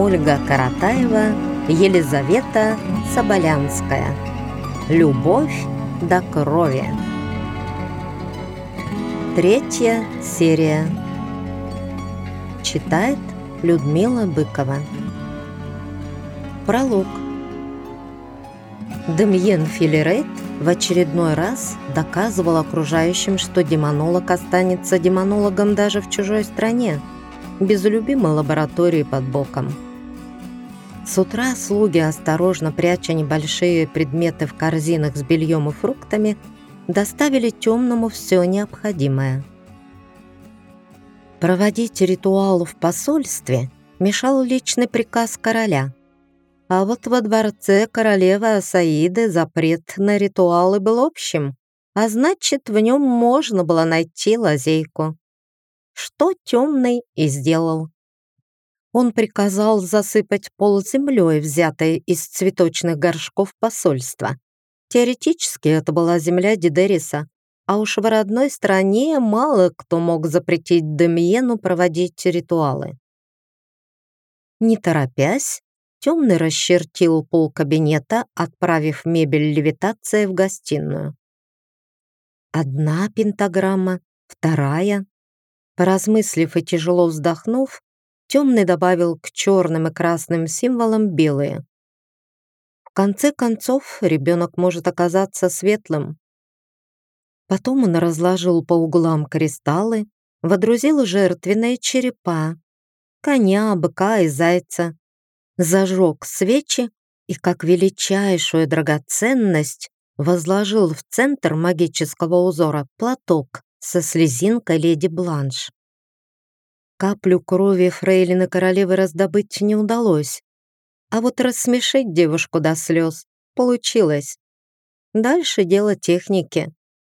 Ольга Каратаева, Елизавета Соболянская. Любовь до крови. Третья серия. Читает Людмила Быкова. Пролог. Демьен Филерейт в очередной раз доказывал окружающим, что демонолог останется демонологом даже в чужой стране, без любимой лаборатории под боком. С утра слуги, осторожно пряча небольшие предметы в корзинах с бельем и фруктами, доставили темному все необходимое. Проводить ритуал в посольстве мешал личный приказ короля. А вот во дворце королевы Асаиды запрет на ритуалы был общим, а значит, в нем можно было найти лазейку. Что темный и сделал он приказал засыпать пол землей, взятой из цветочных горшков посольства. Теоретически это была земля Дидериса, а уж в родной стране мало кто мог запретить Демьену проводить ритуалы. Не торопясь, темный расчертил пол кабинета, отправив мебель левитации в гостиную. Одна пентаграмма, вторая. Поразмыслив и тяжело вздохнув, темный добавил к черным и красным символам белые. В конце концов, ребенок может оказаться светлым. Потом он разложил по углам кристаллы, водрузил жертвенные черепа, коня, быка и зайца, зажег свечи и, как величайшую драгоценность, возложил в центр магического узора платок со слезинкой леди Бланш. Каплю крови фрейлины королевы раздобыть не удалось. А вот рассмешить девушку до слез получилось. Дальше дело техники.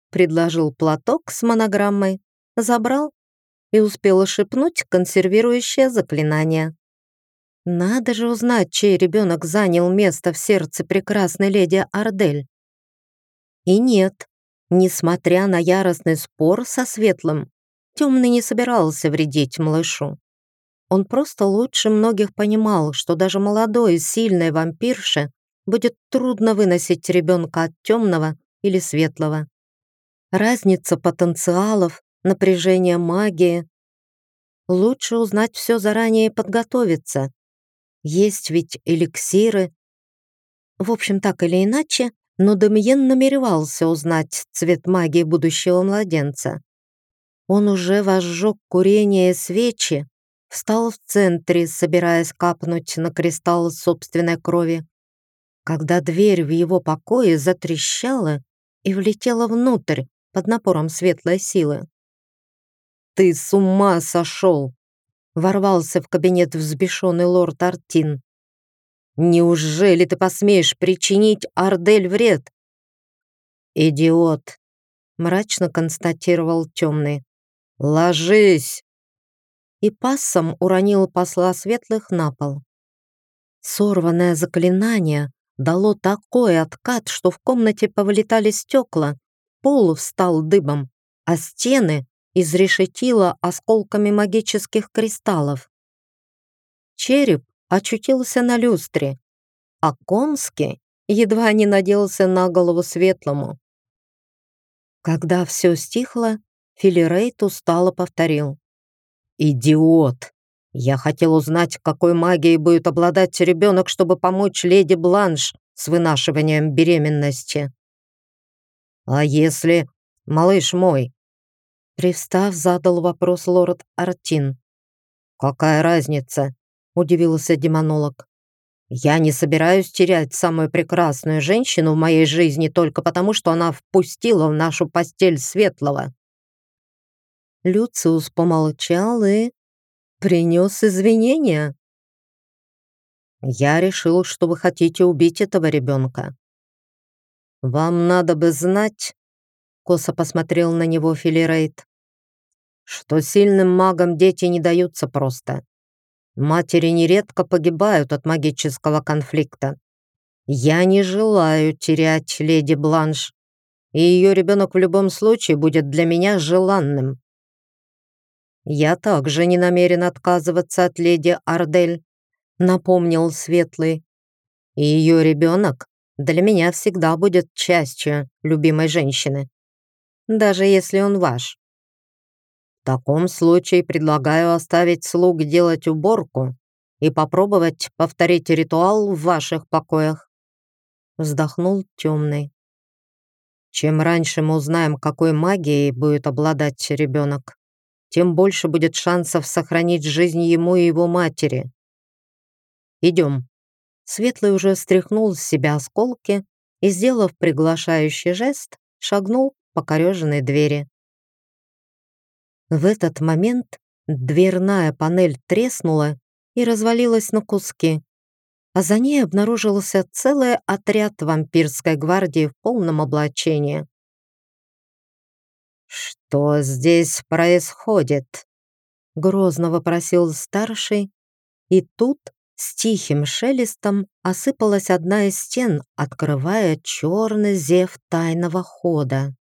Предложил платок с монограммой, забрал и успел шепнуть консервирующее заклинание. Надо же узнать, чей ребенок занял место в сердце прекрасной леди Ардель. И нет, несмотря на яростный спор со Светлым, Темный не собирался вредить малышу. Он просто лучше многих понимал, что даже молодой и сильной вампирше будет трудно выносить ребенка от темного или светлого. Разница потенциалов, напряжение магии. Лучше узнать все заранее и подготовиться. Есть ведь эликсиры. В общем, так или иначе, но Демьен намеревался узнать цвет магии будущего младенца. Он уже возжег курение свечи, встал в центре, собираясь капнуть на кристалл собственной крови, когда дверь в его покое затрещала и влетела внутрь под напором светлой силы. «Ты с ума сошел!» — ворвался в кабинет взбешенный лорд Артин. «Неужели ты посмеешь причинить Ардель вред?» «Идиот!» — мрачно констатировал темный. «Ложись!» И пассом уронил посла светлых на пол. Сорванное заклинание дало такой откат, что в комнате повылетали стекла, пол встал дыбом, а стены изрешетило осколками магических кристаллов. Череп очутился на люстре, а Комский едва не наделся на голову светлому. Когда все стихло, Филирейт устало повторил. «Идиот! Я хотел узнать, какой магией будет обладать ребенок, чтобы помочь леди Бланш с вынашиванием беременности. А если... Малыш мой...» Привстав, задал вопрос лорд Артин. «Какая разница?» — удивился демонолог. «Я не собираюсь терять самую прекрасную женщину в моей жизни только потому, что она впустила в нашу постель светлого. Люциус помолчал и принес извинения. «Я решил, что вы хотите убить этого ребенка. Вам надо бы знать, — косо посмотрел на него Филирейт, — что сильным магам дети не даются просто. Матери нередко погибают от магического конфликта. Я не желаю терять леди Бланш, и ее ребенок в любом случае будет для меня желанным. Я также не намерен отказываться от леди Ардель, напомнил Светлый. И ее ребенок для меня всегда будет частью любимой женщины, даже если он ваш. В таком случае предлагаю оставить слуг делать уборку и попробовать повторить ритуал в ваших покоях. Вздохнул темный. Чем раньше мы узнаем, какой магией будет обладать ребенок, тем больше будет шансов сохранить жизнь ему и его матери. Идем. Светлый уже стряхнул с себя осколки и, сделав приглашающий жест, шагнул к покореженной двери. В этот момент дверная панель треснула и развалилась на куски, а за ней обнаружился целый отряд вампирской гвардии в полном облачении. «Что здесь происходит?» — грозно вопросил старший, и тут с тихим шелестом осыпалась одна из стен, открывая черный зев тайного хода.